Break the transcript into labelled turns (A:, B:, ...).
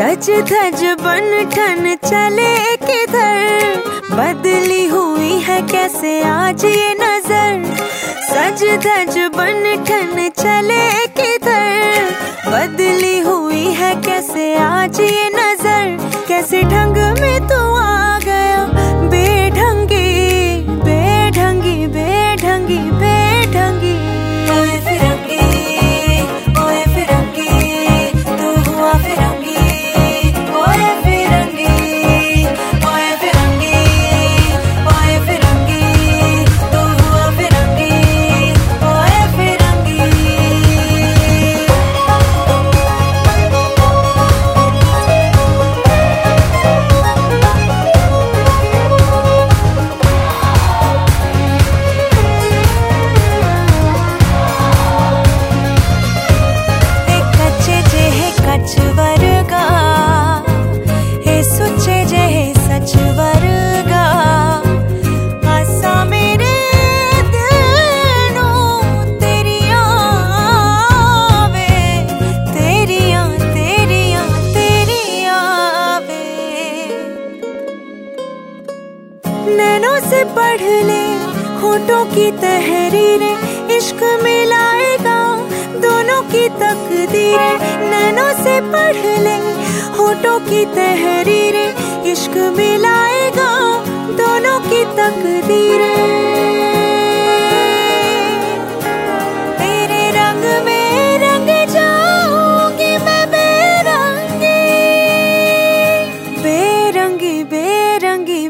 A: सज धज बन ठन चले किधर बदली हुई है कैसे आज ये नज़र? सज धज बन ठन चले किधर नैनों से पढ़ ले होठों की तहरीरें, इश्क मिलाएगा दोनों की तकदीरें, नैनों से पढ़ ले, होठों की तहरीरें, इश्क मिलाएगा दोनों की तकदीरें। रंगी बेरंगी